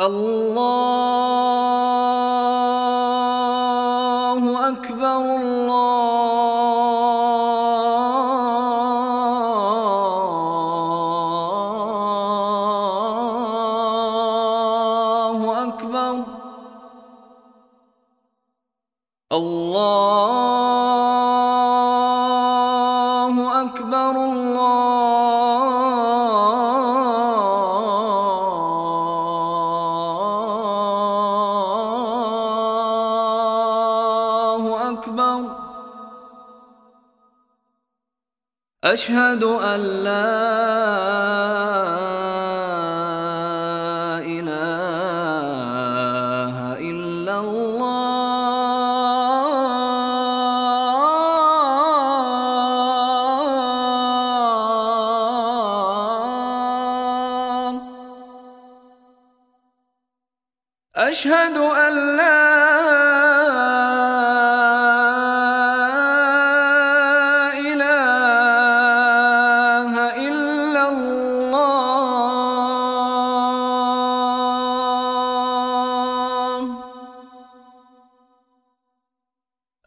الله أشهد أن لا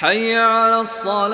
حي على الصلاة.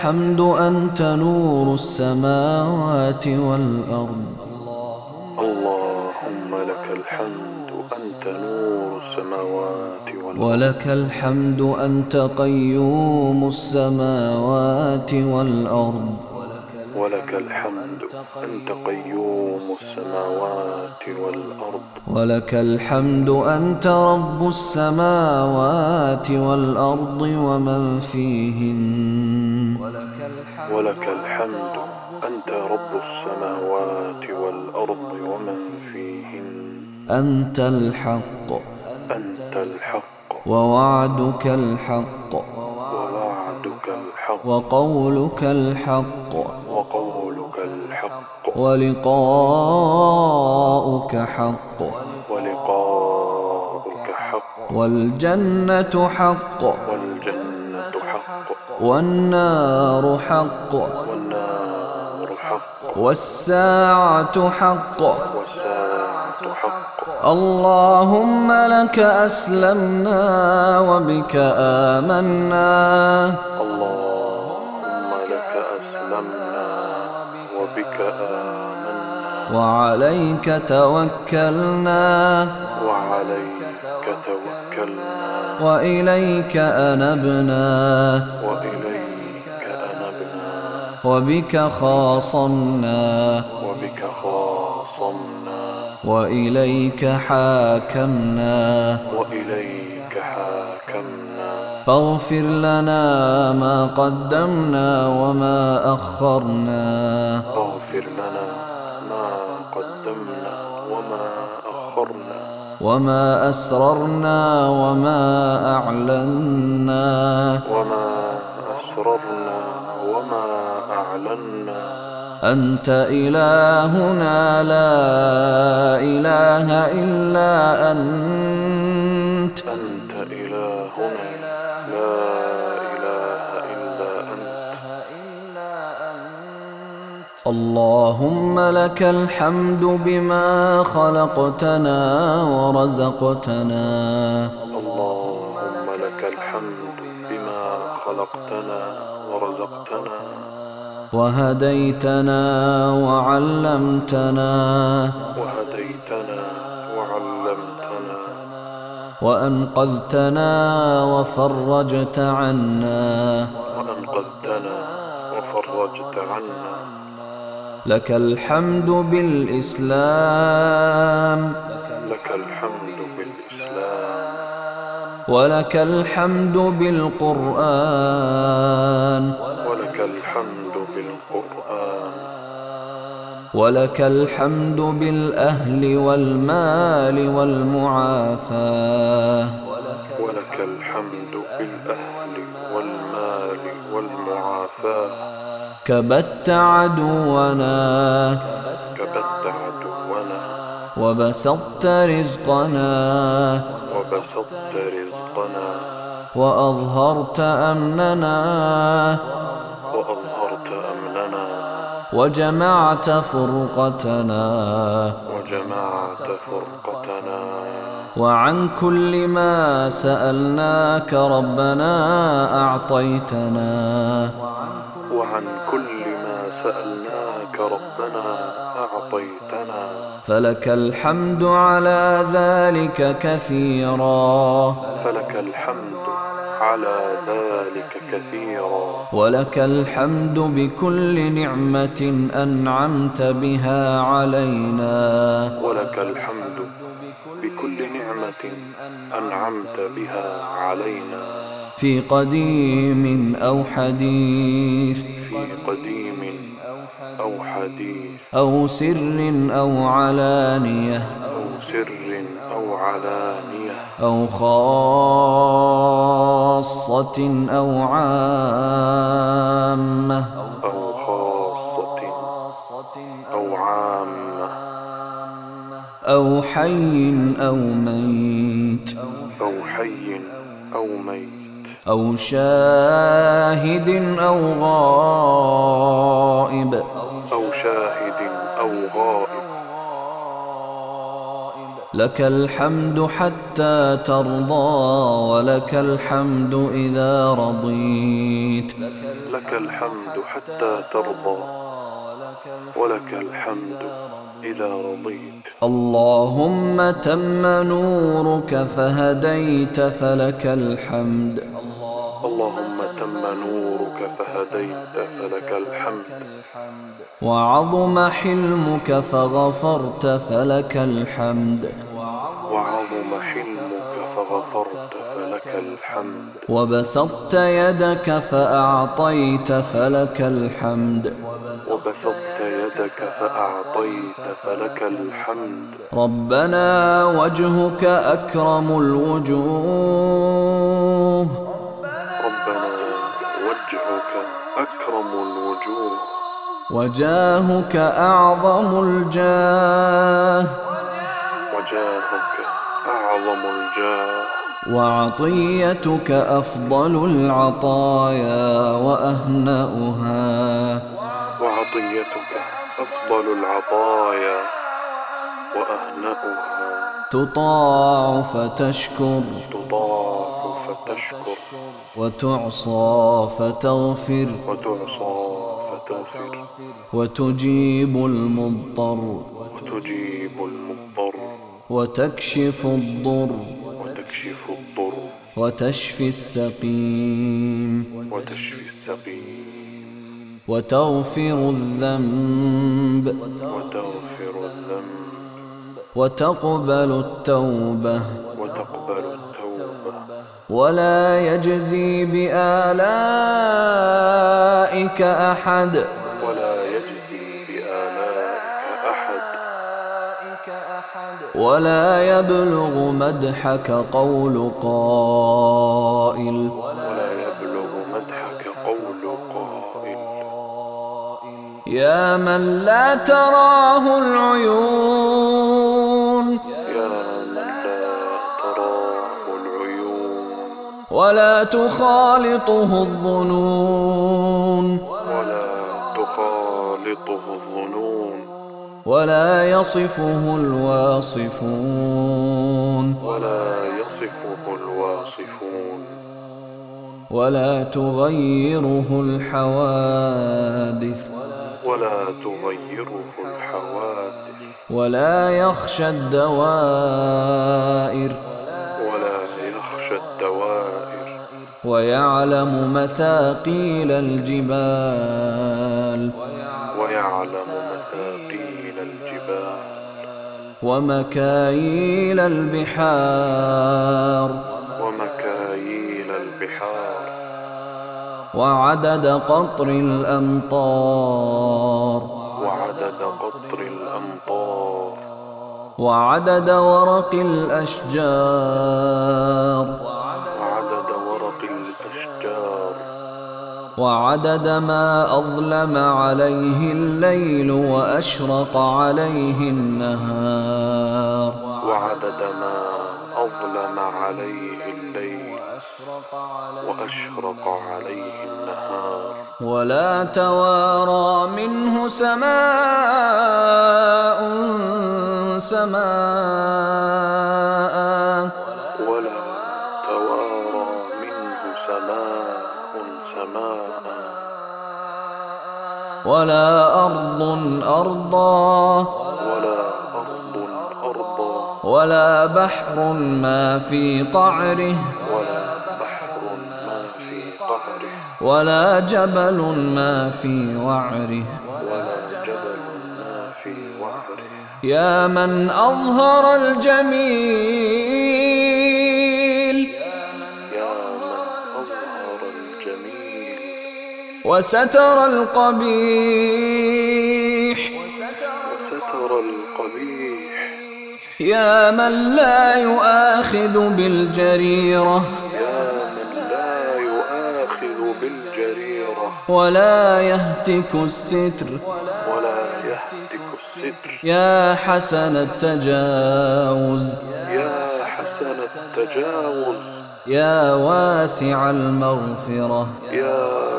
الحمد أنت نور السماوات والأرض. اللهم لك الحمد أنت نور السماوات والأرض. ولك الحمد أنت قيوم السماوات والأرض. ولك الحمد أنت قيوم السماوات والأرض. ولك الحمد أنت رب السماوات والأرض ومن فيهن ولك الحمد أنت رب السماوات أنت الحق. أنت الحق. ووعدك الحق. ووعدك الحق. وقولك الحق. وقولك الحق. ولقاؤك حق. ولقاؤك حق. والجنة حق. والنار حق. والساعة حق. اللهم لك أسلمنا وبك آمنا. اللهم لك أسلمنا وبك آمنا وعليك توكلنا. وعليك توكلنا. وإليك أنبنا وإليك أنبنا وبك خاصمنا وبك خاصمنا وإليك حاكمنا وإليك حاكمنا فاغفر لنا ما قدمنا وما أخرنا. فاغفر لنا وما أسررنا وما أعلنا وما أسررنا وما أعلنا أنت إلهنا لا إله إلا أنت أنت اللهم لك الحمد بما خلقتنا ورزقتنا. اللهم لك الحمد بما خلقتنا ورزقتنا. وهديتنا وعلمتنا. وهديتنا وعلمتنا. وأنقذتنا وفرجت عنا. وأنقذتنا لك الحمد بالإسلام لك الحمد بالإسلام ولك الحمد بالقرآن ولك الحمد بالقرآن ولك الحمد بالأهل والمال والمعافاة ولك الحمد بالأهل والمال والمعافاة كبت عدونا كبت عدونا وبسطت رزقنا وبسطت رزقنا وأظهرت أمننا وأظهرت أمننا وجمعت فرقتنا وجمعت فرقتنا وعن كل ما سألناك ربنا أعطيتنا وعن كل ما سألناك ربنا أعطيتنا. فلك الحمد على ذلك كثيرا. فلك الحمد على ذلك كثيرا. ولك الحمد بكل نعمة أنعمت بها علينا. ولك الحمد بكل نعمة أنعمت بها علينا. في قديم أو حديث أو حديث أو سر أو علانية أو سر أو علانية أو خاصة أو عامة أو خاصة أو عامة أو حي أو ميت أو شاهد أو غائب. أو شاهد أو غائب. لك الحمد حتى ترضى ولك الحمد إذا رضيت. لك الحمد حتى ترضى ولك الحمد إذا رضيت. اللهم تم نورك فهديت فلك الحمد. اللهم تم نورك فهديت فلك الحمد. وعظم حلمك فغفرت فلك الحمد. وعظم حلمك فغفرت فلك الحمد. وبسطت يدك فأعطيت فلك الحمد. وبسطت يدك فأعطيت فلك الحمد. ربنا وجهك أكرم الوجوه. أكرم الوجوه. وجاهك أعظم الجاه. وجاهك أعظم الجاه. وعطيتك أفضل العطايا وأهنأها. وعطيتك أفضل العطايا وأهنأها. تطاع فتشكر. تضاع فتشكر. وتعصى فتغفر. وتعصى فتغفر. وتجيب المضطر. وتجيب المضطر. وتكشف الضر. وتكشف الضر. وتشفي السقيم. وتشفي السقيم. وتغفر الذنب. وتغفر الذنب. وتقبل التوبة. وتقبل التوبة. ولا يجزي بآلائك أحد. ولا يجزي بآلائك أحد. ولا يبلغ مدحك قول قائل. ولا يبلغ مدحك قول قائل. يا من لا تراه العيون. ولا تخالطه الظنون. ولا تخالطه الظنون ولا يصفه الواصفون. ولا يصفه الواصفون ولا تغيره الحوادث ولا تغيره الحوادث. ولا يخشى الدوائر. ويعلم مثاقيل الجبال. ويعلم مثاقيل الجبال ومكاييل البحار. ومكاييل البحار وعدد قطر الأمطار وعدد قطر الأمطار. وعدد ورق الأشجار. وعدد ما أظلم عليه الليل وأشرق عليه النهار. وعدد ما أظلم عليه الليل وأشرق عليه النهار. ولا توارى منه سماء سماء. ولا أرض أرضا. ولا بحر ما في قعره ولا جبل ما في وعره. يا من أظهر الجميل وستر القبيح. وستر القبيح. يا من لا يؤاخذ بالجريرة. يا من لا يؤاخذ بالجريرة. ولا يهتك الستر. ولا يهتك الستر. يا حسن التجاوز. يا حسن التجاوز. يا واسع المغفرة. يا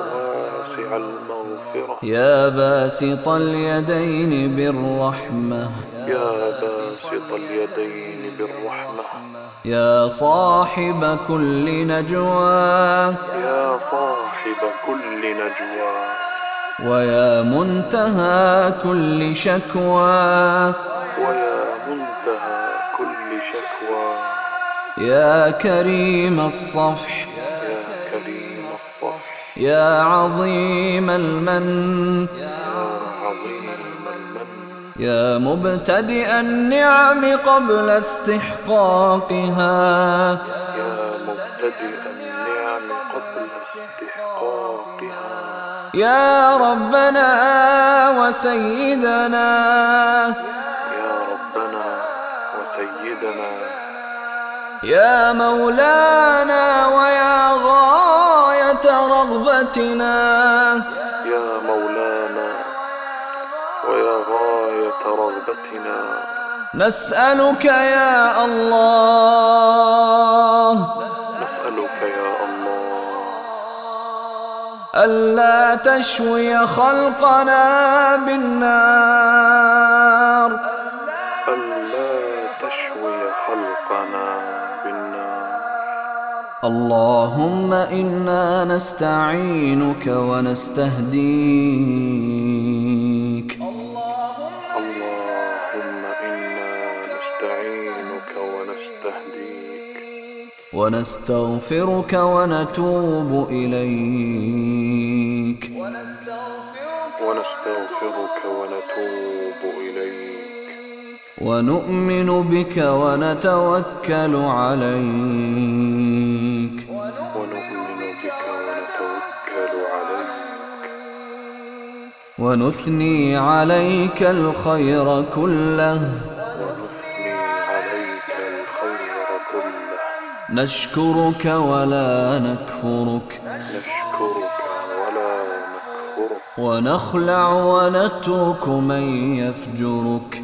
المغفرة. يا باسط اليدين بالرحمة. يا باسط اليدين بالرحمة. يا صاحب كل نجوى. يا صاحب كل نجوى. ويا منتهى كل شكوى. ويا منتهى كل شكوى. يا كريم الصفح. يا كريم الصفح يا عظيم المن يا مبتدئ النعم قبل استحقاقها. يا مبتدئ النعم قبل استحقاقها يا ربنا وسيدنا يا ربنا وسيدنا يا مولانا ويا يا مولانا ويا غاية رغبتنا. نسألك يا الله. نسألك يا الله. ألا تشوي خلقنا بالنار. اللهم إنا نستعينك ونستهديك. اللهم إنا نستعينك ونستهديك. ونستغفرك ونتوب إليك. ونستغفرك ونتوب إليك. ونؤمن بك ونتوكل عليك. ونثني عليك الخير كله. نشكرك ولا نكفرك. ونخلع ونترك من يفجرك.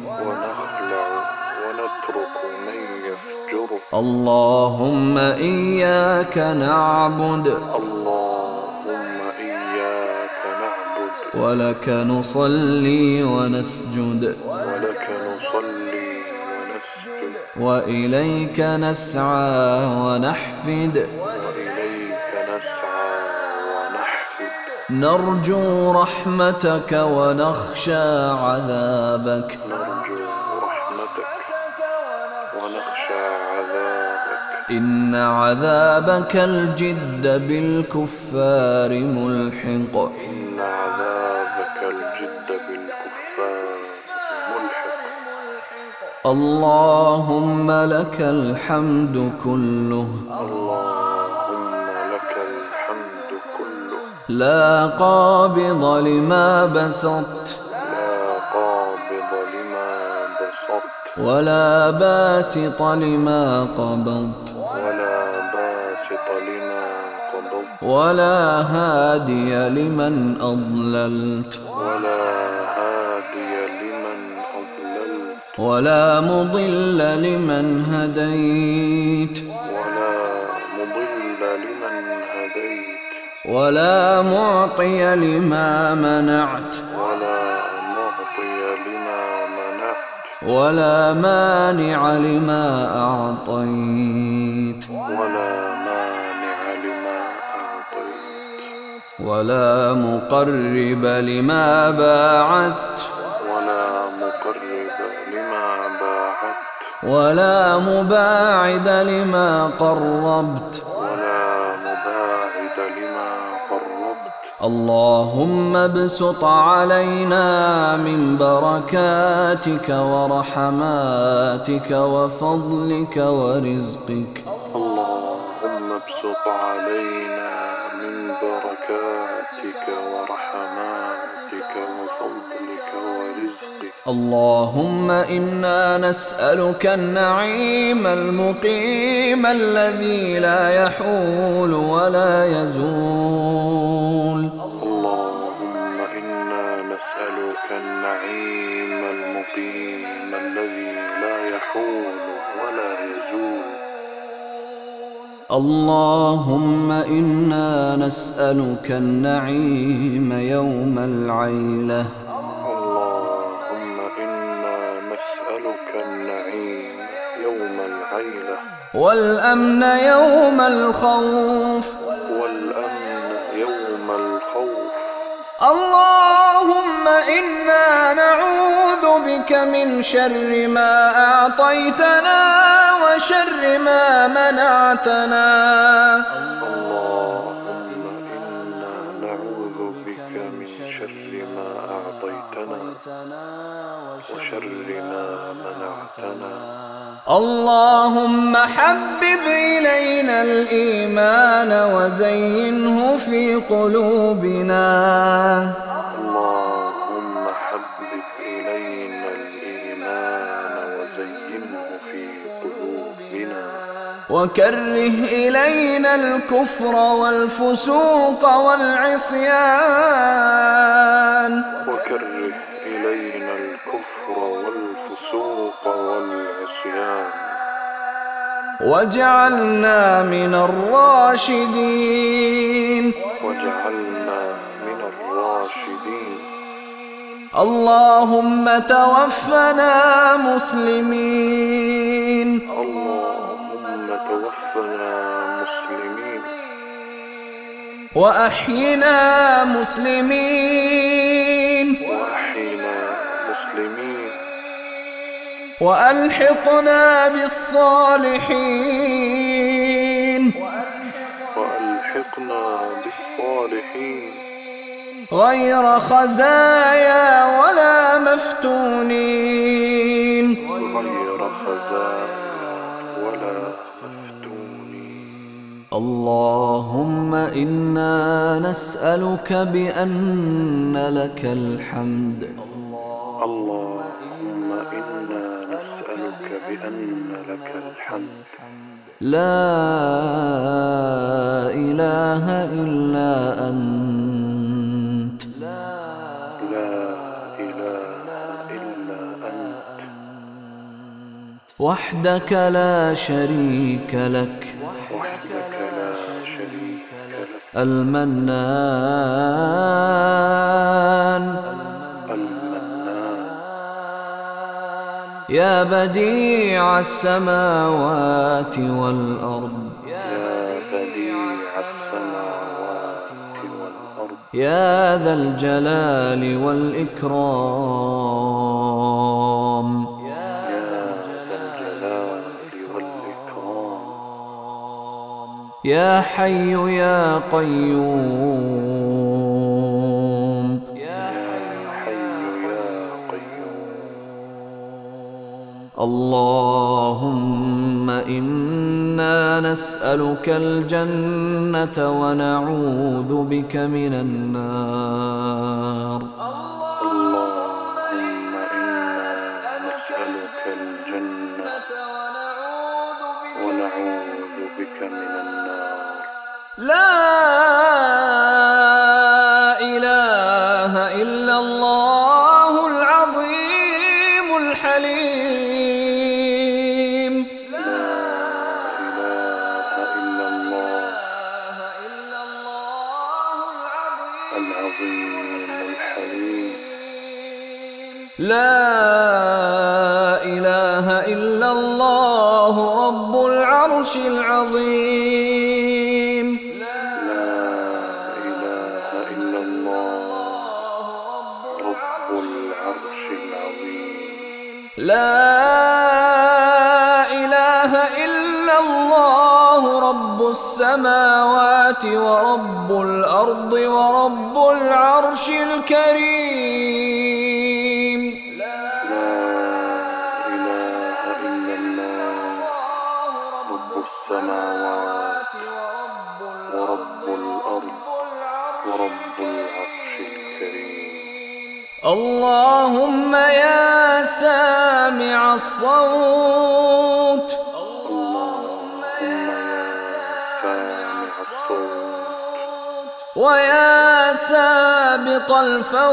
اللهم إياك نعبد. ولك نصلي ونسجد. ولك نصلي ونسجد. وإليك نسعى ونحفد. وإليك نسعى ونحفد. نرجو رحمتك ونخشى عذابك. نرجو رحمتك ونخشى عذابك. إن عذابك الجد بالكفار ملحق. اللهم لك الحمد كله. اللهم لك الحمد كله لا قابض لما بسطت. لا قابض لما بسطت ولا باسط لما قبضت. ولا باسط لما قبضت ولا هادي لمن أضللت. ولا ولا مضل لمن هديت. ولا معطي لما منعت. ولا معطي لما منعت ولا مانع لما أعطيت. ولا مانع لما أعطيت ولا مقرب لما مقرب لما باعدت ولا مباعد لما قربت. ولا مباعد لما قربت. اللهم ابسط علينا من بركاتك ورحماتك وفضلك ورزقك. اللهم ابسط علينا اللهم إنا نسألك النعيم المقيم الذي لا يحول ولا يزول. اللهم إنا نسألك النعيم المقيم الذي لا يحول ولا يزول. اللهم إنا نسألك النعيم يوم العيلة. والأمن يوم الخوف. والأمن يوم الخوف اللهم إنا نعوذ بك من شر ما أعطيتنا وشر ما منعتنا. اللهم حبب إلينا الإيمان وزينه في قلوبنا. اللهم حبب إلينا الإيمان وزينه في قلوبنا. وكره إلينا الكفر والفسوق والعصيان. وكره واجعلنا من الراشدين. واجعلنا من الراشدين. اللهم توفنا مسلمين. اللهم توفنا مسلمين. وأحينا مسلمين. وألحقنا بالصالحين. وألحقنا بالصالحين. غير خزايا ولا مفتونين. غير خزايا ولا مفتونين. اللهم إنا نسألك بأن لك الحمد. اللهم لا إله إلا أنت. لا إله إلا أنت. وحدك لا شريك لك. وحدك لا شريك لك. المنان. يا بديع السماوات والأرض. يا ذا الجلال والإكرام. يا ذا الجلال والإكرام. يا حي يا قيوم. اللهم إنا نسألك الجنة ونعوذ بك من النار. اللهم إنا نسألك الجنة ونعوذ بك من النار. لا لا إله إلا الله رب العرش العظيم. لا إله إلا الله رب العرش العظيم. لا إله إلا الله رب السماوات ورب الأرض ورب العرش الكريم. لا إله إلا الله رب السماوات ورب الأرض ورب العرش الكريم. اللهم يا سامع الصوت. سابق الفوت.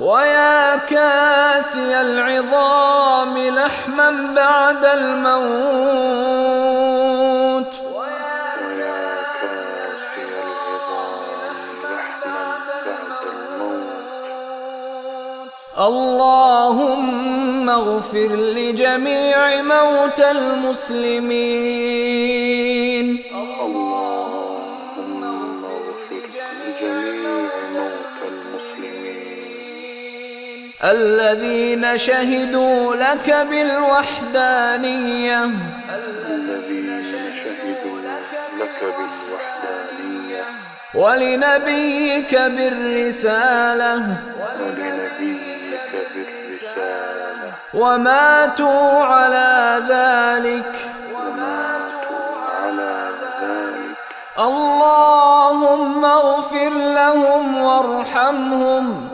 ويا كاسي العظام لحما بعد الموت. اللهم اغفر لجميع موتى المسلمين. الذين شهدوا لك بالوحدانية. الذين شهدوا لك بالوحدانية. ولنبيك بالرسالة. ولنبيك بالرسالة. وماتوا على ذلك. وماتوا على ذلك. اللهم اغفر لهم وارحمهم.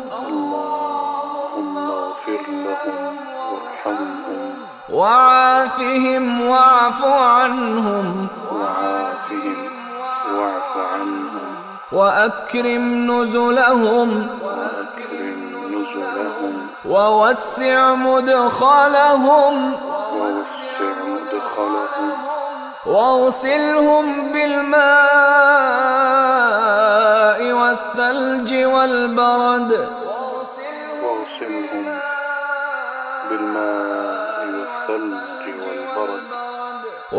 وعافهم واعف عنهم. وعافهم واعف عنهم وأكرم نزلهم. وأكرم نزلهم ووسع مدخلهم. ووسع مدخلهم واغسلهم بالماء والثلج والبرد.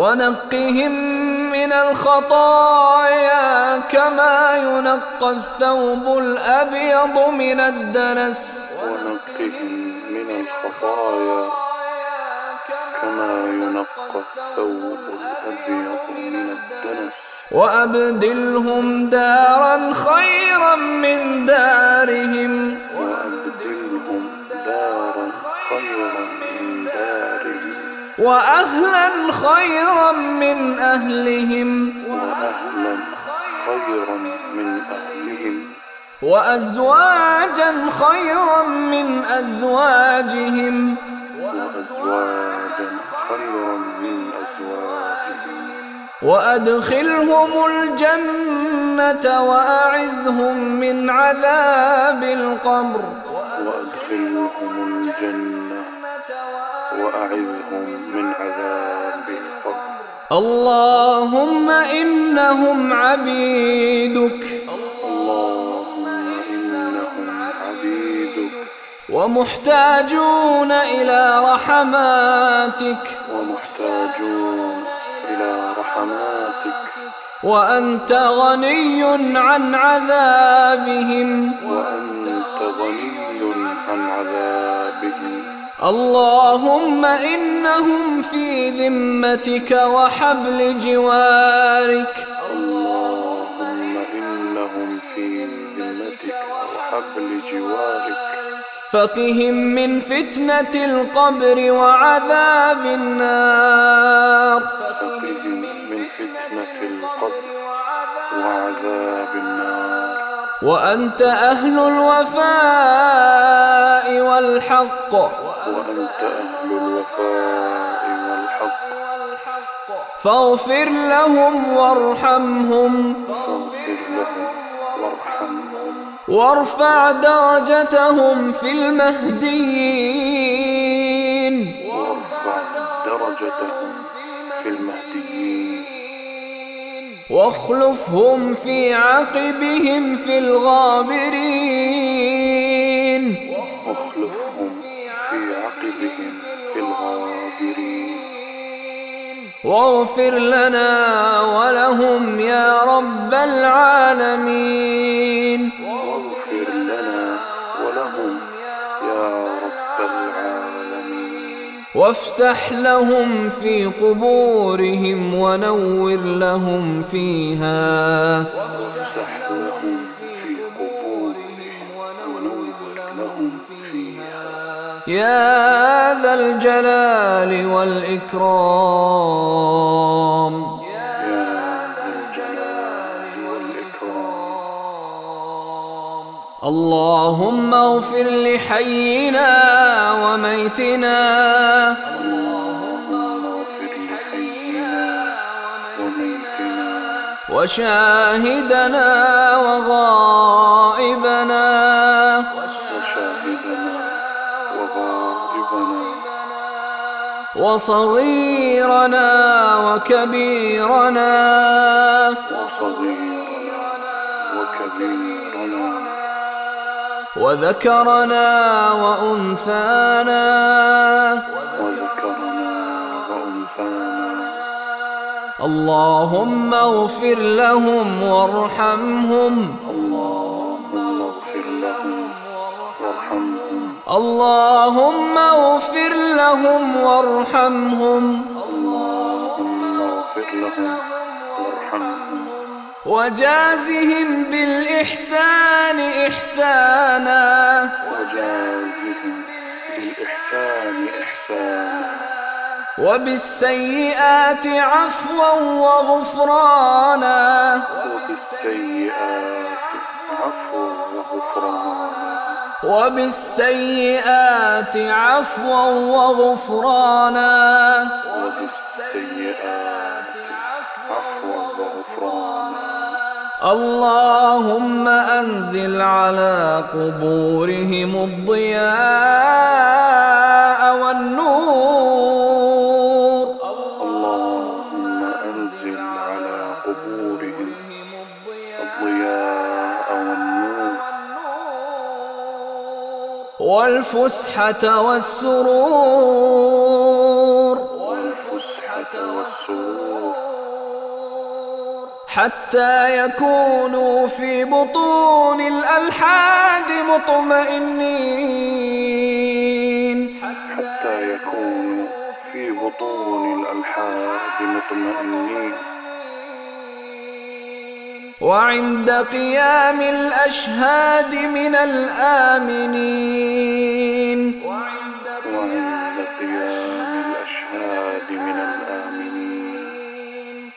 ونقهم من الخطايا كما ينقى الثوب الأبيض من الدنس ونقهم من الخطايا كما ينقى الثوب الأبيض من الدنس وأبدلهم دارا خيرا من دارهم وأبدلهم دارا خيرا من دارهم وأهلا خيرا من أهلهم. وأهلا خيرا من أهلهم وأزواجا خيرا من أزواجهم وأزواجا خيرا من أزواجهم. وأدخلهم الجنة وأعذهم من عذاب القبر. وأدخلهم الجنة وأعذهم اللهم إنهم عبيدك. اللهم إنهم عبيدك. ومحتاجون إلى رحماتك. ومحتاجون إلى رحماتك. وأنت غني عن عذابهم. وأنت غني اللهم إنهم في ذمتك وحبل جوارك. اللهم إنهم في ذمتك وحبل جوارك. فقهم من فتنة القبر وعذاب النار. فقهم من فتنة القبر وعذاب النار. وأنت أهل الوفاء والحق. وأنت أهل الوفاء والحق فاغفر لهم وارحمهم. فاغفر لهم وارفع درجتهم في المهديين. وارفع درجتهم في المهديين واخلفهم في عقبهم في الغابرين. واخلفهم واغفر لنا ولهم يا رب العالمين. واغفر لنا ولهم يا رب العالمين. وافسح لهم في قبورهم ونور لهم فيها. وافتح يا ذا الجلال والإكرام. اللهم اغفر لحينا وميتنا. وشاهدنا وغائبنا وصغيرنا وكبيرنا. وذكرنا وأنثانا. وذكرنا وأنثانا اللهم اغفر لهم وارحمهم. اللهم اغفر لهم وارحمهم. اللهم اغفر لهم وارحمهم وجازهم بالإحسان إحسانا وجازهم بالإحسان إحسانا. وبالسيئات عفوا وغفرانا. وبالسيئات وبالسيئات عفوا وغفرانا. وبالسيئات عفوا وغفرانا اللهم أنزل على قبورهم الضياء. والفسحة والسرور. والفسحة والسرور حتى يكونوا في بطون الألحاد مطمئنين. حتى يكونوا في بطون الألحاد مطمئنين. وعند قيام الأشهاد من الآمنين. وعند قيام الأشهاد من الآمنين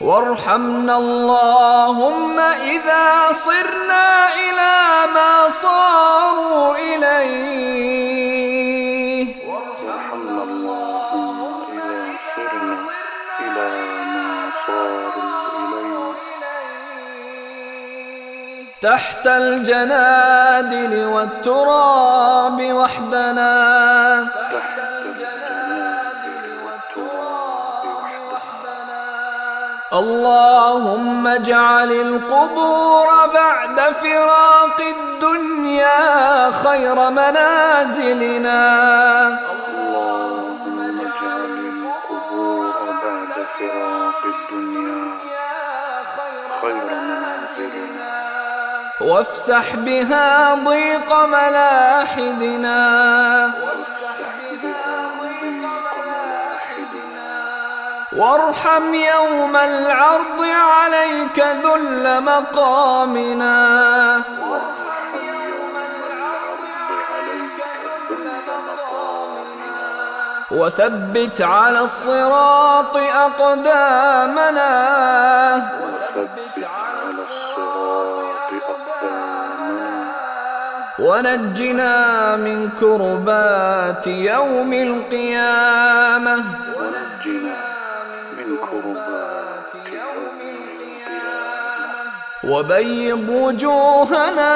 وارحمنا اللهم إذا صرنا إلى ما صاروا إليه. تحت الجنادل والتراب وحدنا. تحت الجنادل والتراب وحدنا اللهم اجعل القبور بعد فراق الدنيا خير منازلنا. وافسح بها ضيق ملاحدنا. وارحم يوم العرض عليك ذل مقامنا. وارحم يوم العرض عليك ذل مقامنا وثبت على الصراط أقدامنا. ونجنا من كربات يوم القيامة. ونجنا من كربات يوم القيامة. وبيض وجوهنا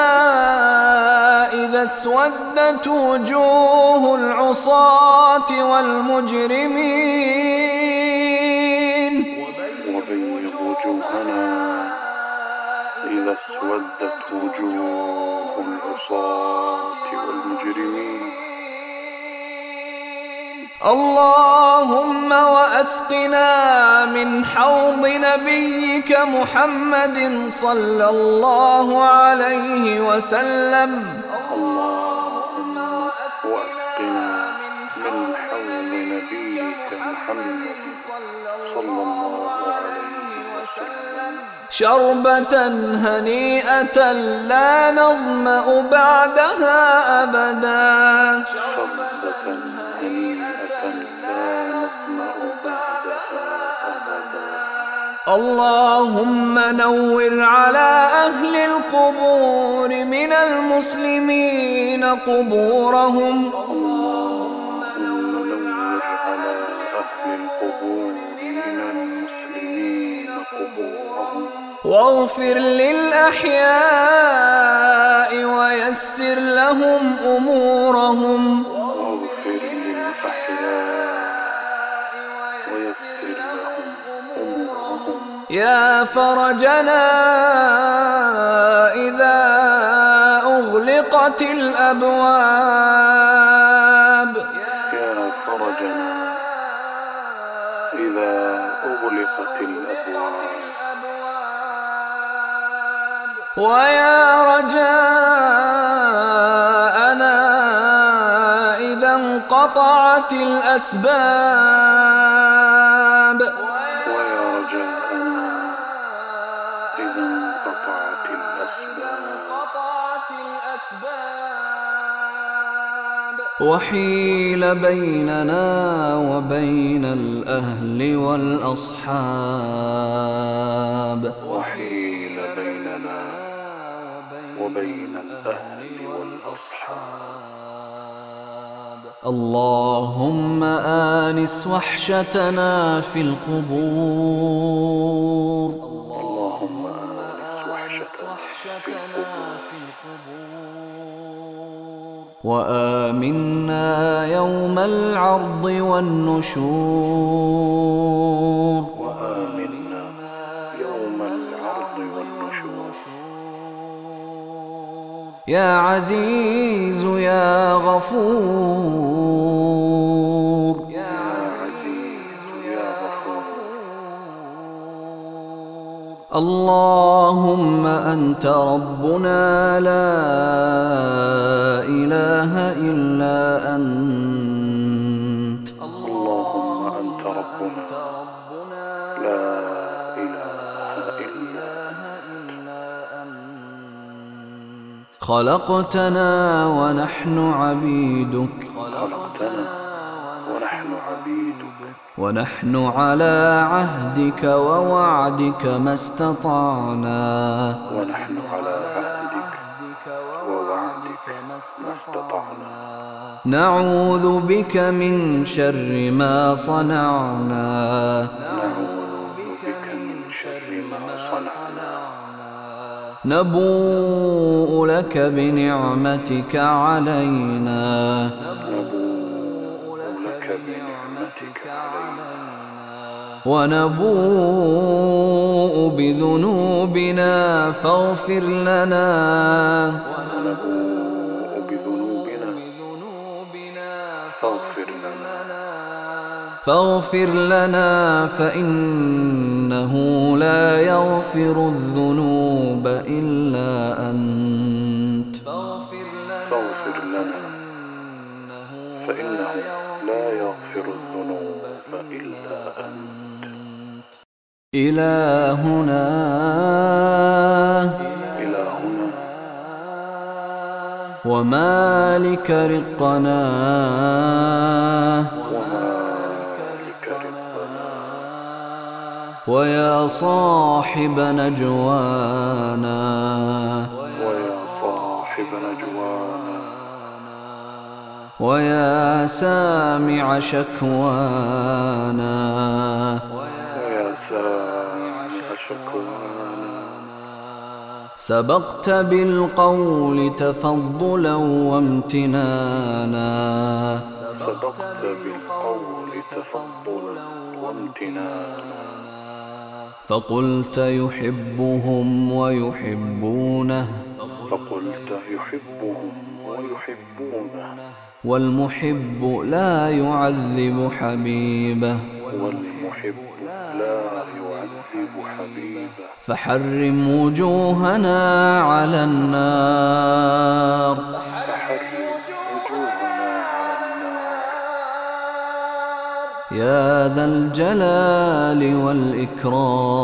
إذا اسودت وجوه العصاة والمجرمين. وبيض وجوهنا إذا اسودت اللهم وأسقنا من حوض نبيك محمد صلى الله عليه وسلم. اللهم وأسقنا من حول نبيك محمد صلى الله عليه وسلم. شربة هنيئة لا نظمأ بعدها أبدا. شربة اللهم نور على أهل القبور من المسلمين قبورهم. اللهم نور على أهل القبور من المسلمين قبورهم واغفر للأحياء ويسر لهم أمورهم. يا فرجنا إذا أغلقت الأبواب. يا فرجنا إذا أغلقت الأبواب. ويا رجاءنا إذا انقطعت الأسباب. وحيل بيننا وبين الأهل والأصحاب. وحيل بيننا وبين الأهل والأصحاب. اللهم آنس وحشتنا في القبور. وآمنا يوم العرض والنشور. وآمنا يوم العرض والنشور. يا عزيز يا غفور. اللهم أنت ربنا لا إله إلا أنت. اللهم أنت ربنا لا إله إلا خلقتنا ونحن عبيدك. ونحن على عهدك ووعدك ما استطعنا. ونحن على عهدك ووعدك ما استطعنا. نعوذ بك من شر ما صنعنا. نعوذ بك من شر ما صنعنا نبوء لك بنعمتك علينا. نبوء ونبوء بذنوبنا فاغفر لنا. ونبوء بذنوبنا فاغفر لنا. فاغفر لنا فإنه لا يغفر الذنوب إلا أنت. فاغفر فاغفر لنا. فإنه لا يغفر الذنوب إلهنا. إلهنا ومالك رقنا. ويا صاحب نجوانا ويا صاحب نجوانا. ويا سامع شكوانا. سبقت بالقول تفضلا وامتنانا. صدقت بالقول تفضلا وامتنانا. فقلت يحبهم ويحبونه. فقلت يحبهم ويحبونه. والمحب لا يعذب حبيبه. والمحب لا يعذب حبيبه فحرم وجوهنا على النار. يا ذا الجلال والإكرام.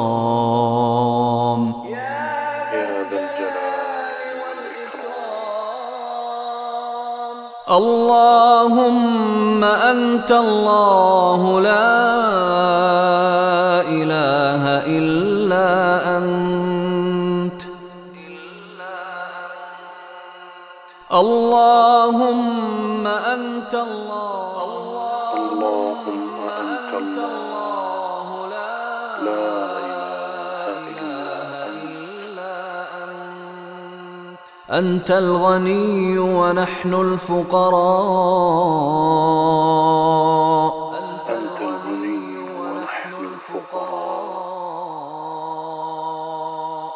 اللهم أنت الله لا إله إلا أنت. اللهم أنت الله. أنت الغني ونحن الفقراء.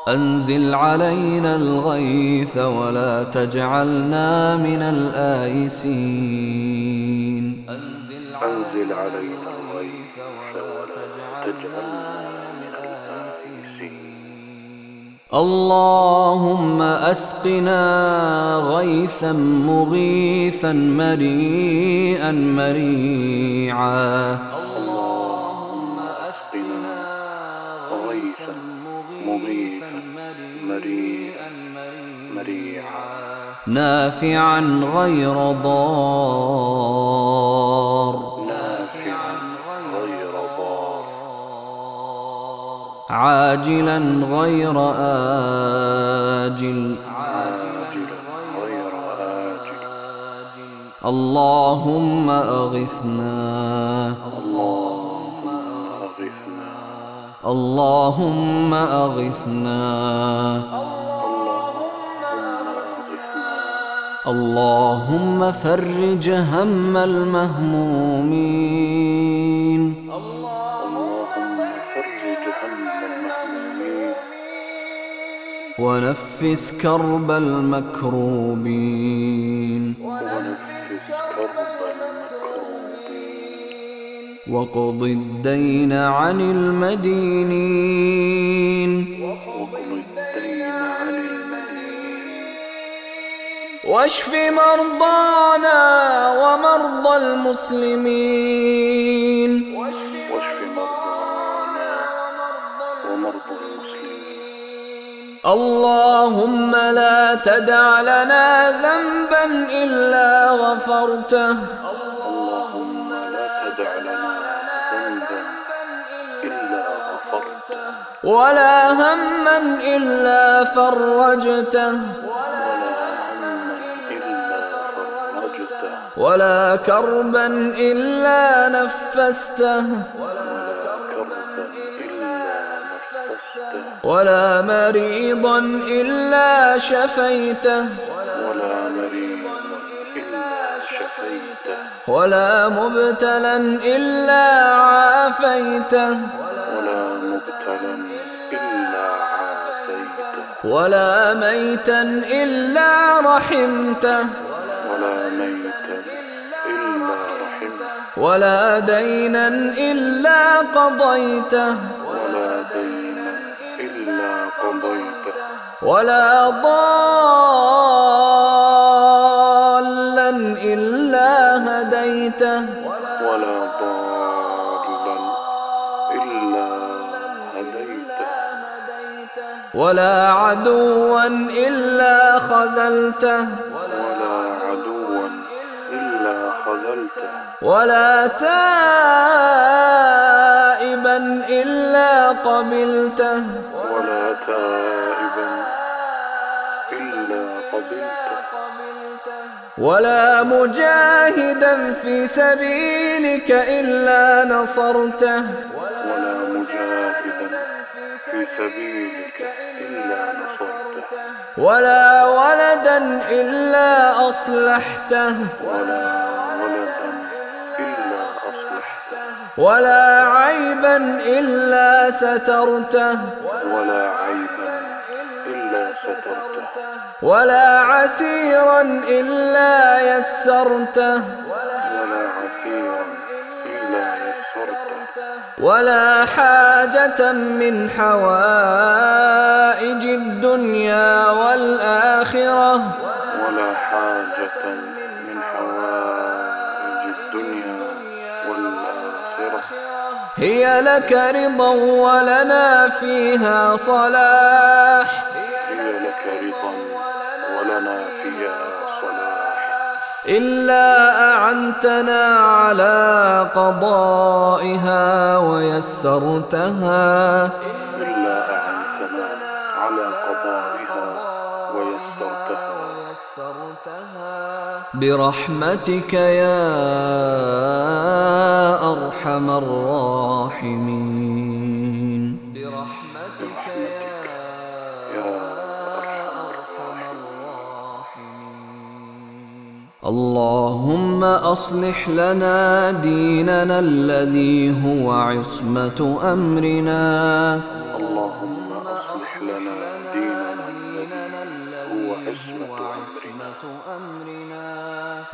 أنزل علينا الغيث ولا تجعلنا من الآيسين. أنزل علينا الغيث ولا تجعلنا من الآيسين. اللهم أسقنا غيثا مغيثا مريئا مريعا. نافعا غير ضار. نافعا غير ضار عاجلا غير آجل. اللهم أغثنا اللهم أغثنا. اللهم أغثنا. اللهم فرج هم المهمومين. اللهم فرج هم المهمومين ونفس كرب المكروبين. ونفس كرب المكروبين وقض الدين عن المدينين. وقض واشف مرضانا ومرضى المسلمين. واشف مرضانا ومرضى المسلمين اللهم لا تدع لنا ذنبا إلا غفرته اللهم لا تدع لنا ذنبا إلا غفرته. ولا هما إلا فرجته. ولا كربا إلا نفسته. ولا مريضا إلا شفيته. ولا مبتلا إلا عافيته. ولا مبتلا إلا عافيته ولا ميتا إلا رحمته. ولا ولا دينا إلا قضيته. ولا دينا إلا قضيته ولا ضالا إلا هديته ولا ضالا إلا هديته. ولا عدوا إلا خذلته. ولا تائبا إلا قبلته. ولا تائبا إلا قبلته. ولا مجاهدا في سبيلك إلا نصرته. ولا مجاهدا في سبيلك إلا نصرته. ولا ولدا إلا أصلحته. ولا ولا عيبا إلا سترته. ولا عيبا إلا سترته. ولا عسيرا إلا يسرته. ولا عسيرا إلا يسرته. ولا حاجة من حوائج الدنيا والآخرة. ولا حاجة هي لك رضا ولنا فيها صلاح. لك رضا ولنا فيها صلاح إلا أعنتنا على قضائها ويسرتها إلا أعنتنا على قضائها ويسرتها. برحمتك يا أرحم الراحمين. برحمتك يا أرحم الراحمين. اللهم أصلح لنا ديننا الذي هو عصمة أمرنا. اللهم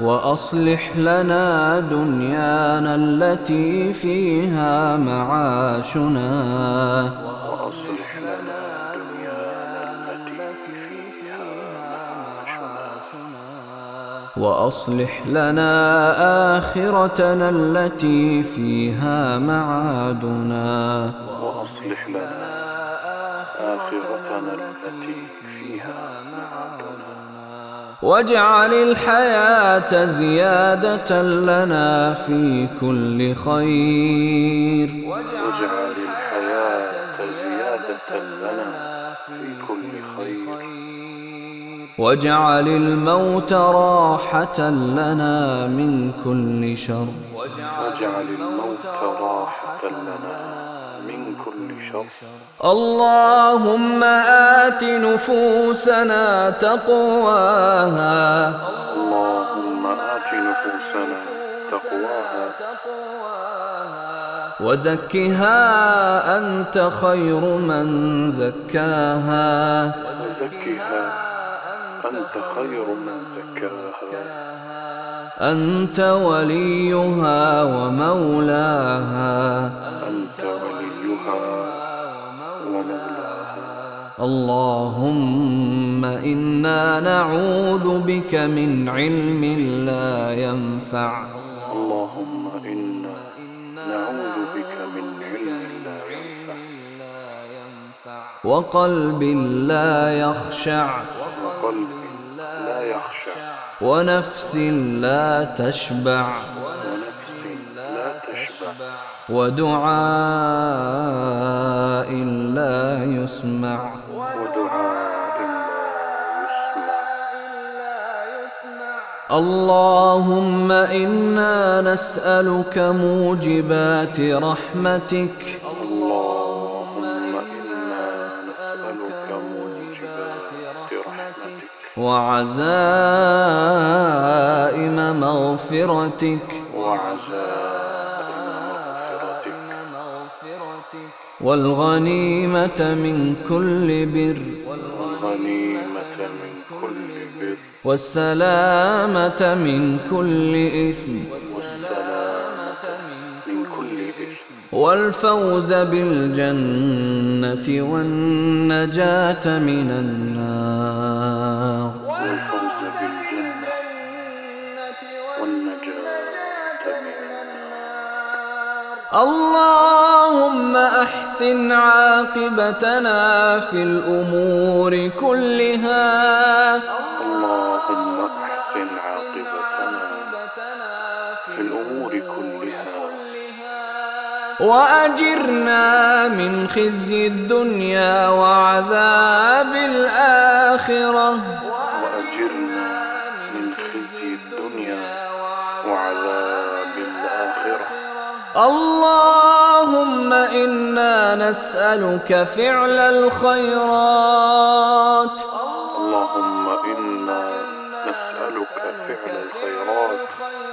وأصلح لنا دنيانا التي فيها معاشنا. وأصلح لنا دنيانا التي فيها معاشنا. وأصلح لنا آخرتنا التي فيها معادنا. وأصلح لنا واجعل الحياة زيادة لنا في كل خير. واجعل الحياة زيادة لنا في كل خير. واجعل الموت راحة لنا من كل شر. واجعل الموت راحة لنا من كل شر. اللهم آت نفوسنا تقواها. اللهم آت نفوسنا تقواها. وزكها أنت خير من زكاها. زكها أنت خير من زكاها. أنت وليها ومولاها. اللهم إنا نعوذ بك من علم لا ينفع. اللهم إنا نعوذ بك من علم لا ينفع. وقلب لا يخشع. وقلب لا يخشع. ونفس لا تشبع. ونفس لا تشبع. ودعاء لا يسمع. اللهم إنا نسألك موجبات رحمتك. اللهم إنا نسألك موجبات رحمتك وعزائم مغفرتك. وعزائم والغنيمة من كل بر. والغنيمة من كل بر. والسلامة من كل إثم. من كل إثم. والفوز بالجنة والنجاة من النار. والفوز اللهم أحسن عاقبتنا في الأمور كلها. اللهم أحسن عاقبتنا في الأمور كلها. وأجرنا من خزي الدنيا وعذاب الآخرة. وأجرنا من خزي الدنيا وعذاب الآخرة. اللهم إنا نسألك فعل الخيرات. اللهم إنا نسألك فعل الخيرات.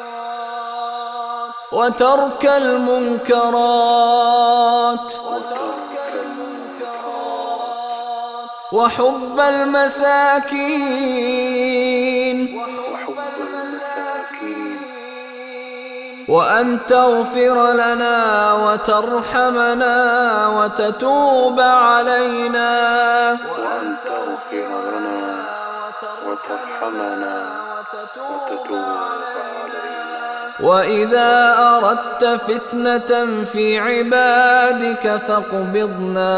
وترك المنكرات. وحب المساكين. وأن تغفر لنا وترحمنا وتتوب علينا. وأن تغفر لنا وترحمنا وتتوب علينا. وإذا أردت فتنة في عبادك فاقبضنا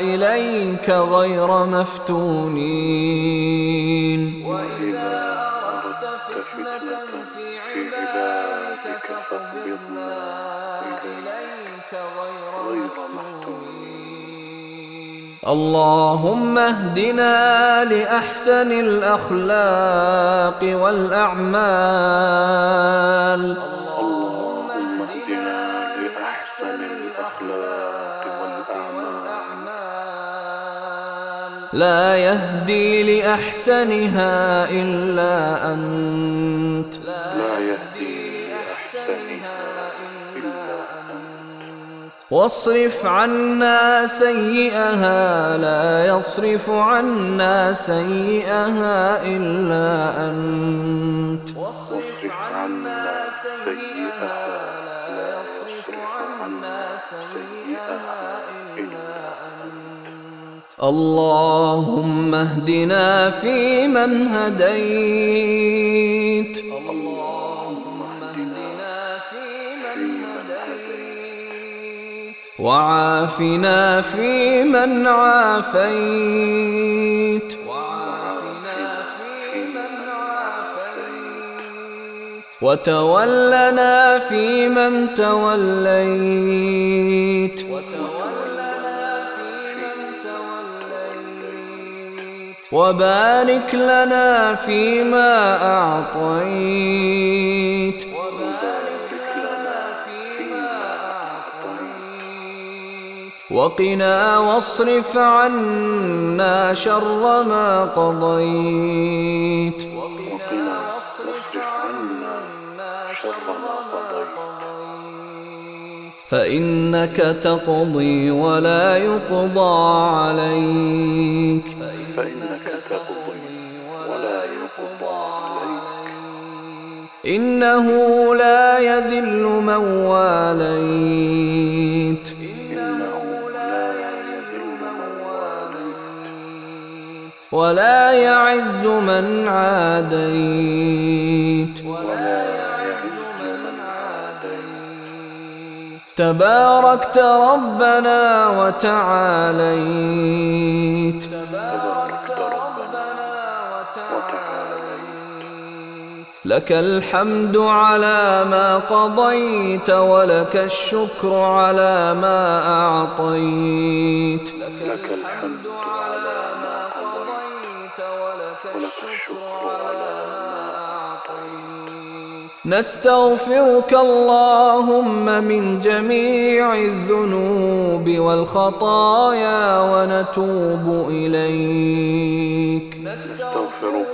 إليك غير مفتونين. وإذا اللهم اهدنا لأحسن الأخلاق والأعمال. اللهم اهدنا لأحسن الأخلاق والأعمال. لا يهدي لأحسنها إلا أنت. لا يهدي واصرف عنا سيئها لا يصرف عنا سيئها إلا أنت. واصرف عنا سيئها لا يصرف عنا سيئها إلا اللهم اهدنا فيمن هديت. وعافنا في من عافيت. وتولنا في من توليت. وبارك لنا فيما أعطيت. وقنا واصرف عنا شر ما قضيت. وقنا واصرف عنا شر ما قضيت فإنك تقضي ولا يقضى عليك. فإنك تقضي ولا يقضى عليك إنه لا يذل من واليت ولا يعز من عاديت. تباركت ربنا وتعاليت. لك الحمد على ما قضيت ولك الشكر على ما أعطيت. لك الحمد نستغفرك اللهم من جميع الذنوب والخطايا ونتوب إليك. نستغفرك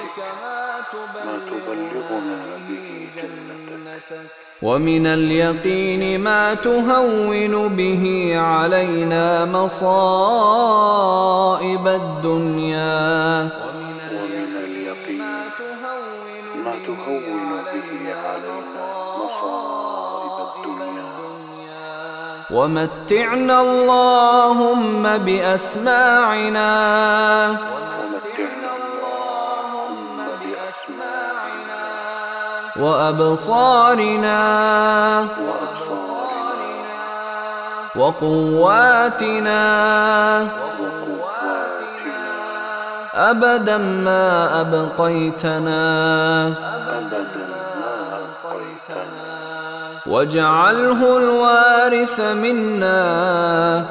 ومن اليقين ما تهون به علينا مصائب الدنيا. ومن اليقين ما تهون به علينا مصائب الدنيا. ومتعنا اللهم بأسماعنا. ومتعنا وأبصارنا وقواتنا أبدا ما أبقيتنا واجعله الوارث منا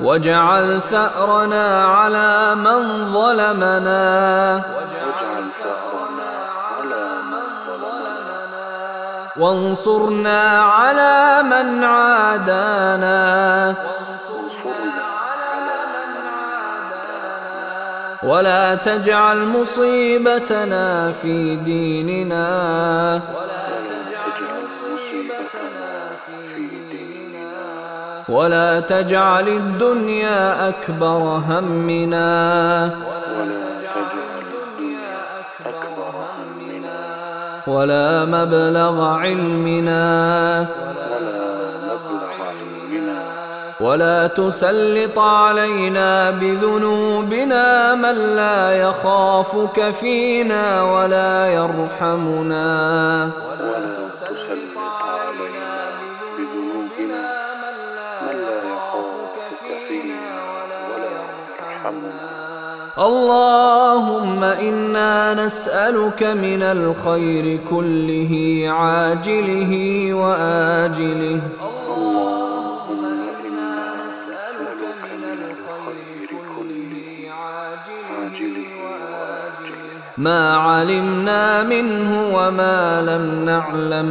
واجعل ثأرنا على من ظلمنا وانصرنا على من عادانا. ولا تجعل مصيبتنا في ديننا. ولا تجعل الدنيا أكبر همنا. ولا مبلغ علمنا. ولا تسلط علينا بذنوبنا من لا يخافك فينا ولا يرحمنا. ولا تسلط اللهم إنا نسألك من الخير كله عاجله وآجله. اللهم إنا نسألك من الخير كله عاجله وآجله. ما علمنا منه وما لم نعلم.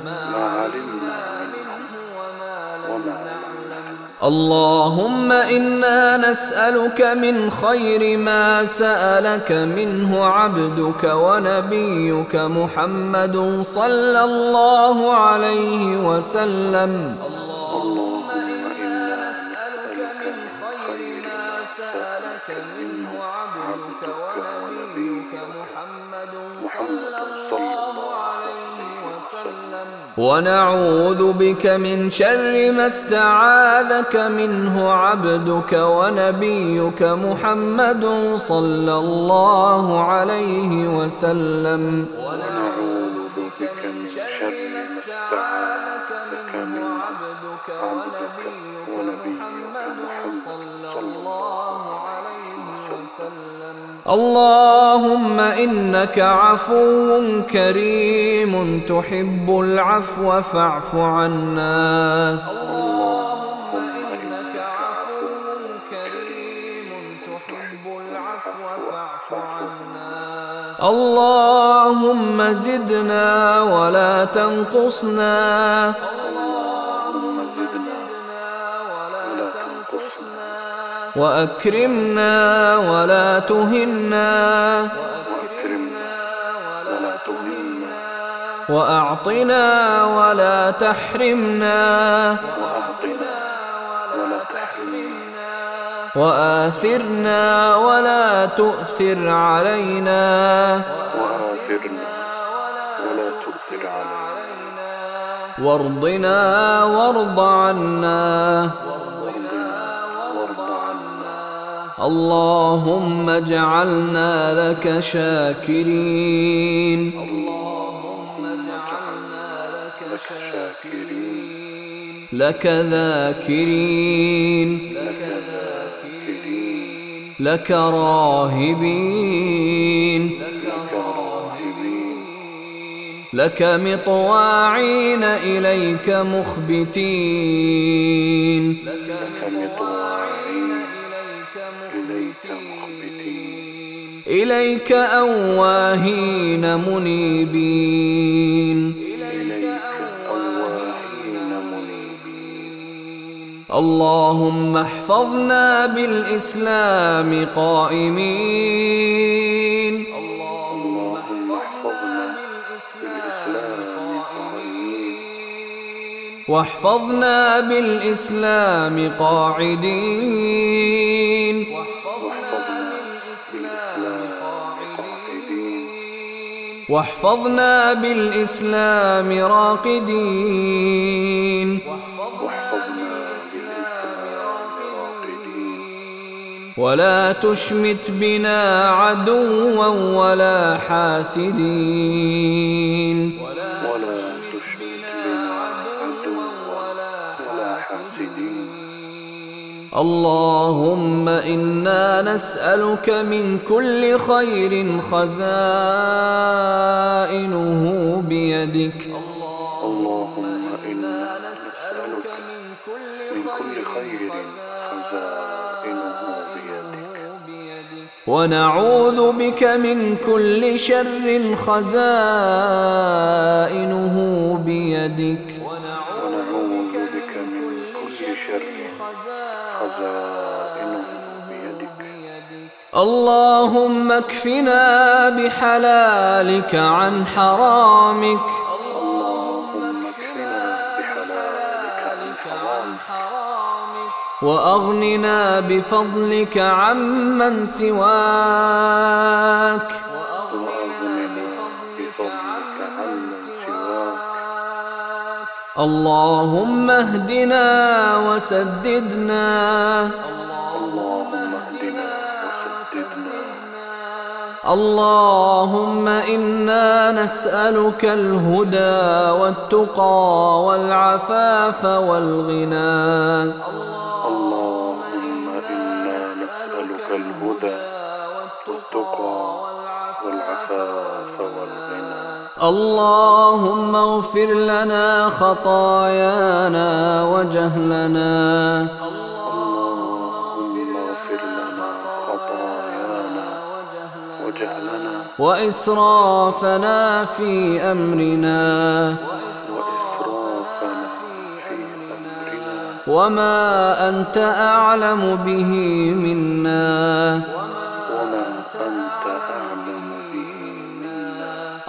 اللهم إنا نسألك من خير ما سألك منه عبدك ونبيك محمد صلى الله عليه وسلم. ونعوذ بك من شر ما استعاذك منه عبدك ونبيك محمد صلى الله عليه وسلم. ونعوذ اللهم إنك عفو كريم تحب العفو فاعف عنا. اللهم إنك عفو كريم تحب العفو فاعف عنا. اللهم زدنا ولا تنقصنا. وأكرمنا ولا تهنا. وأكرمنا ولا تهنا. وأعطنا ولا تحرمنا. وأعطنا ولا تحرمنا. وآثرنا ولا تؤثر علينا. وآثرنا ولا تؤثر علينا. وارضنا وارض عنا. اللهم اجعلنا لك شاكرين. اللهم اجعلنا لك شاكرين. لك ذاكرين. لك ذاكرين. لك راهبين. لك راهبين. لك مطواعين إليك مخبتين. لك مطواعين إليك أواهين منيبين. اللهم احفظنا بالإسلام قائمين. اللهم احفظنا بالإسلام قائمين واحفظنا بالإسلام قاعدين. واحفظنا بالإسلام راقدين. ولا تشمت بنا عدوا ولا حاسدين. ولا اللهم أنا نسالك من كل خير خزائنه بيدك اللهم إنا نسألك من كل خير خزائنه بيدك ونعوذ بك من كل شر خزائنه بيدك اللهم اكفنا بحلالك عن حرامك. وأغننا بفضلك عمن سواك. اللهم اهدنا وسددنا. اللهم إنا نسألك الهدى والتقى والعفاف والغنى. اللهم إنا نسألك الهدى والتقى والعفاف والغنى. اللهم اغفر لنا خطايانا وجهلنا. وإسرافنا في أمرنا. وما أنت أعلم به منا.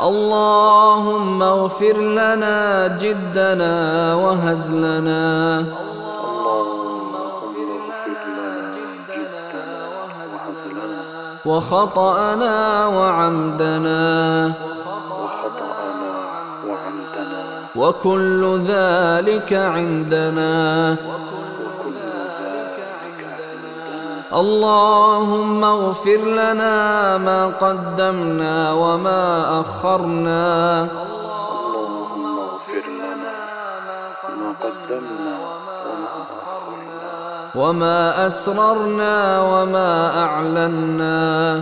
اللهم اغفر لنا جدنا وهزلنا. وخطأنا وعمدنا. وكل ذلك عندنا. اللهم اغفر لنا ما قدمنا وما أخرنا. وما أسررنا وما أعلنا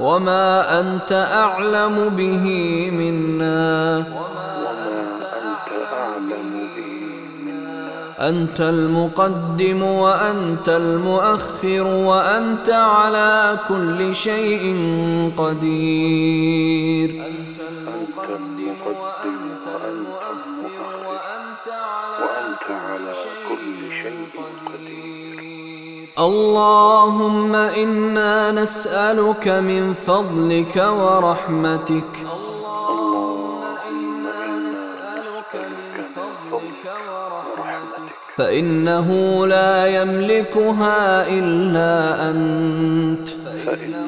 وما أنت أعلم به منا أنت المقدم وأنت المؤخر وأنت على كل شيء قدير أنت المقدم اللهم إنا نسألك من فضلك ورحمتك. فإنه لا يملكها إلا أنت. فإنه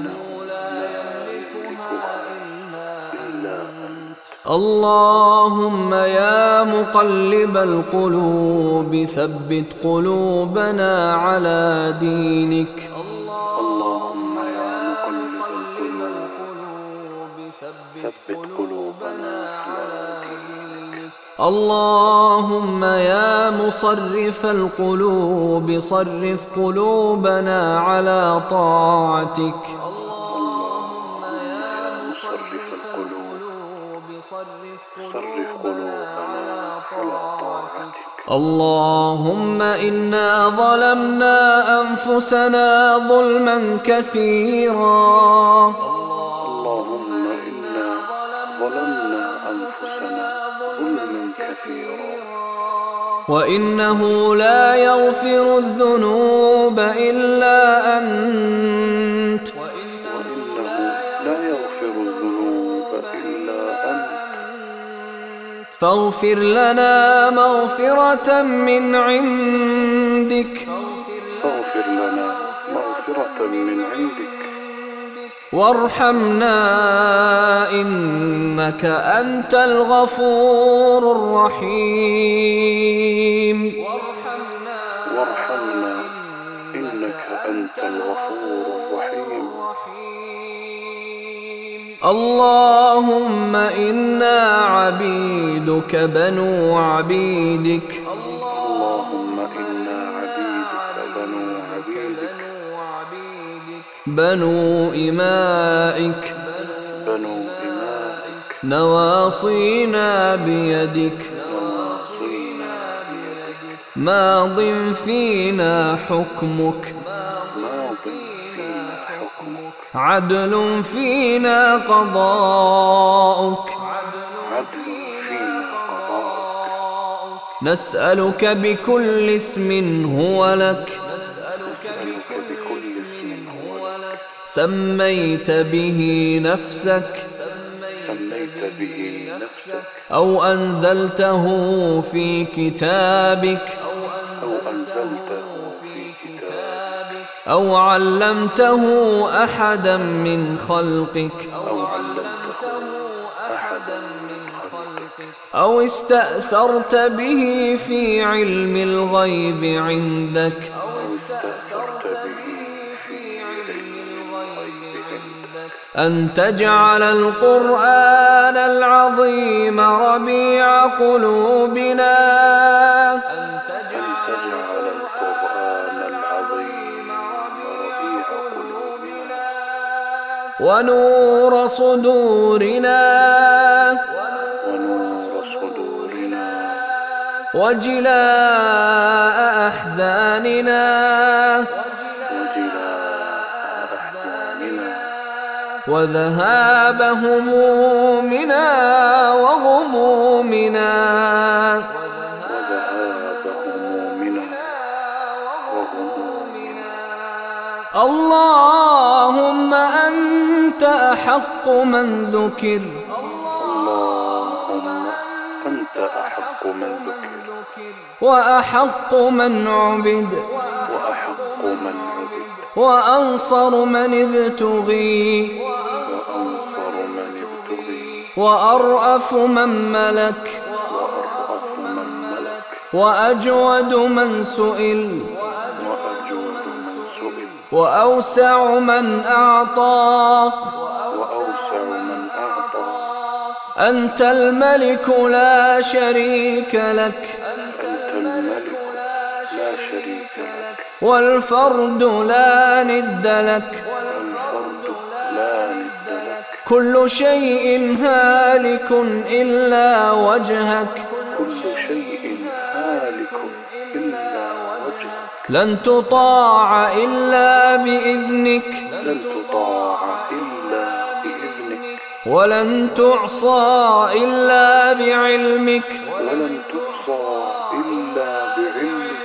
اللهم يا مقلب القلوب ثبت قلوبنا على دينك. اللهم يا مقلب القلوب ثبت قلوبنا على دينك. اللهم يا مصرف القلوب صرف قلوبنا على طاعتك. اللهم إنا ظلمنا أنفسنا ظلما كثيرا. اللهم إنا ظلمنا أنفسنا ظلما كثيرا. وإنه لا يغفر الذنوب إلا أنت. فاغفر لنا مغفرة من عندك. فاغفر لنا مغفرة من عندك. وارحمنا إنك أنت الغفور الرحيم. اللهم إنا عبيدك بنو عبيدك. اللهم إنا عبيدك بنو عبيدك بنو إمائك. بنو إمائك نواصينا بيدك. ماض فينا حكمك. عدل فينا قضاؤك. نسألك بكل اسم هو لك. سميت به نفسك. أو أنزلته في كتابك. أو علمته أحدا من خلقك. أو علمته أحدا من خلقك أو استأثرت به في علم الغيب عندك أو استأثرت به في علم الغيب عندك. أن تجعل القرآن العظيم ربيع قلوبنا. ونور صدورنا. وجلاء أحزاننا. وذهاب همومنا أحق من ذكر. اللهم أنت أحق من ذكر. وأحق من عبد. وأحق من عبد. وأنصر من ابتغي. وأنصر من ابتغي. وأرأف من ملك. وأرأف من ملك. وأجود من سئل. وأجود من سئل. وأوسع من أعطى. وأوسع من أعطى أنت الملك لا شريك لك. والفرد لا ند لك. كل شيء هالك إلا وجهك. كل شيء هالك إلا وجهك لن تطاع إلا بإذنك. لن تطاع إلا ولن تعصى إلا بعلمك. ولن تحصى إلا بعلمك.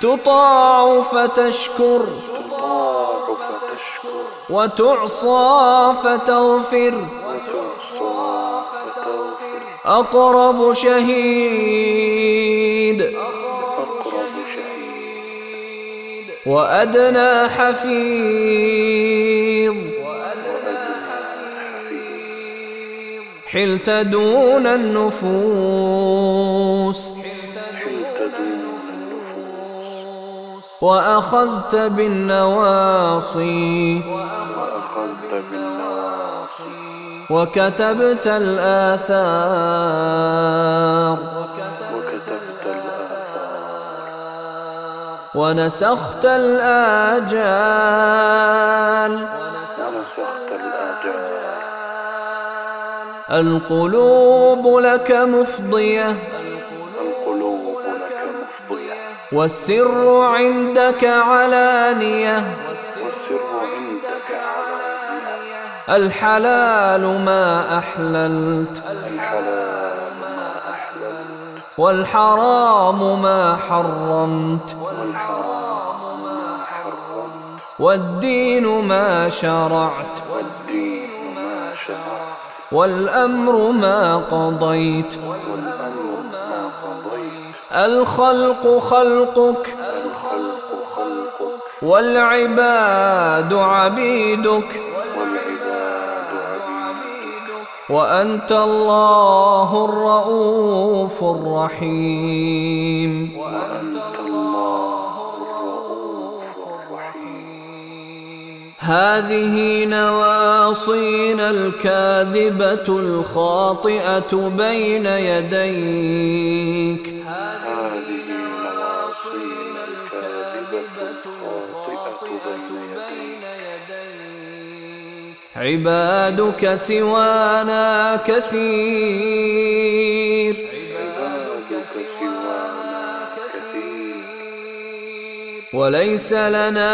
تطاع فتشكر. تطاع فتشكر. وتعصى فتغفر. وتعصى فتغفر. أقرب شهيد. أقرب شهيد. وأدنى حفيظ. حلت دون النفوس. وأخذت بالنواصي. وكتبت الآثار. ونسخت الآجال. القلوب لك مفضية. القلوب لك مفضية والسر عندك علانية. والسر عندك علانية الحلال ما أحللت. الحلال ما أحللت والحرام ما حرمت. والحرام ما حرمت والدين ما شرعت والدين ما شرعت. والأمر ما قضيت. الخلق خلقك والعباد عبيدك وأنت الله الرؤوف الرحيم. وأنت هذه نواصينا الكاذبة الخاطئة بين يديك. هذه نواصينا الكاذبة الخاطئة بين يديك. عبادك سوانا كثير. عبادك سوانا كثير. وليس لنا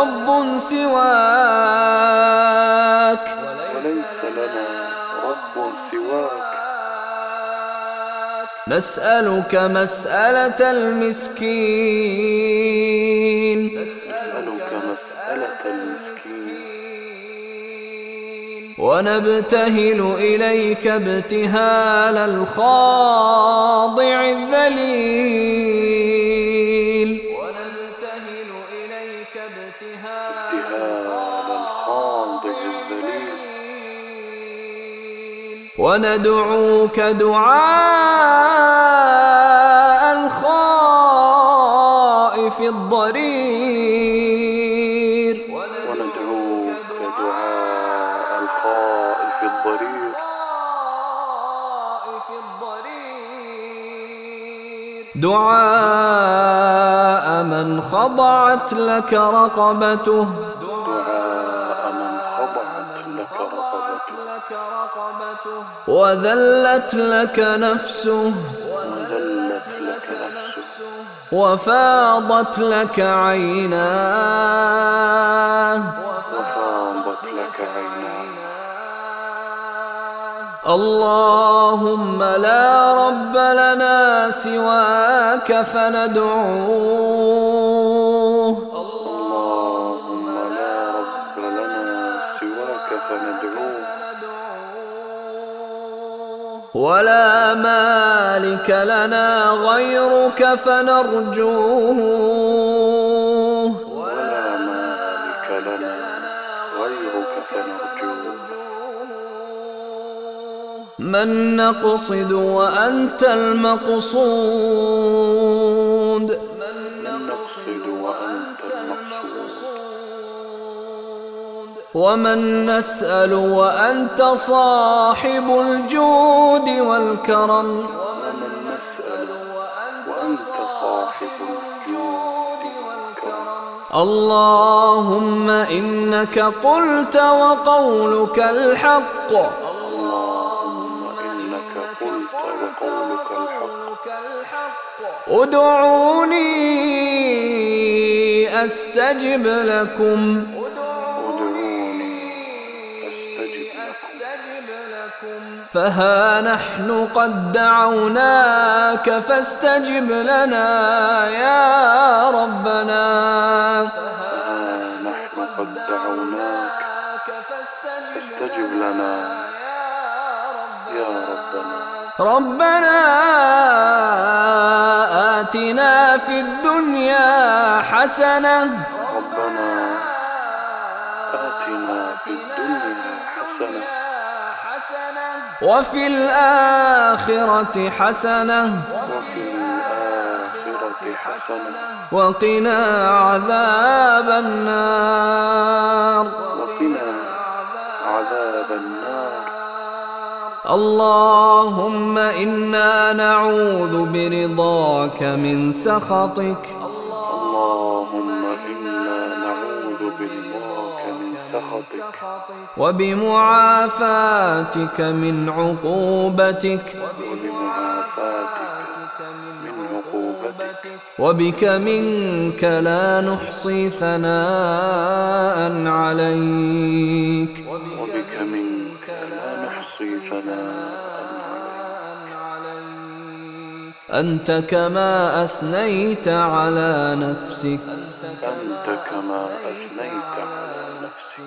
رب نسألك مسألة المسكين. نسألك مسألة المسكين. ونبتهل إليك ابتهال الخاضع الذليل. ونبتهل إليك ابتهال ابتهال الخاضع الذليل. وندعوك دعاء الضرير. وندعوك دعاء الخائف الضرير. دعاء من خضعت لك رقبته. دعاء من خضعت لك رقبته. وذلت لك نفسه. وفاضت لك عيناه وفاضت لك عيناه اللهم لا رب لنا سواك فندعوه ولا مالك لنا غيرك فنرجوه. من نقصد وأنت المقصود. من ومن نسأل وأنت صاحب الجود والكرم ومن نسأل وأنت صاحب الجود والكرم اللهم إنك قلت وقولك الحق اللهم إنك قلت وقولك الحق ادعوني أستجب لكم فها نحن قد دعوناك فاستجب لنا يا ربنا ها نحن قد دعوناك فاستجب لنا يا ربنا ربنا آتنا في الدنيا حسنة وفي الآخرة حسنة. وفي الآخرة حسنة وقنا عذاب النار. وقنا عذاب النار. اللهم إنا نعوذ برضاك من سخطك. وبمعافاتك من عقوبتك. وبك منك لا نحصي ثناء عليك. وبك منك لا نحصي ثناء أنت كما أثنيت على نفسك. أنت كما أثنيت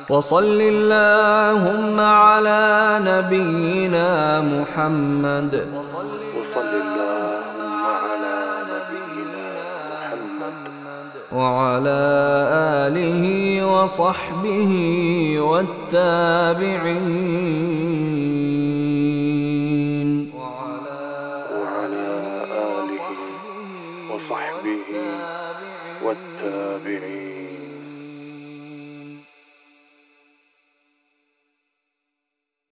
وصل اللهم على نبينا محمد. وصل اللهم على نبينا محمد وعلى آله وصحبه والتابعين.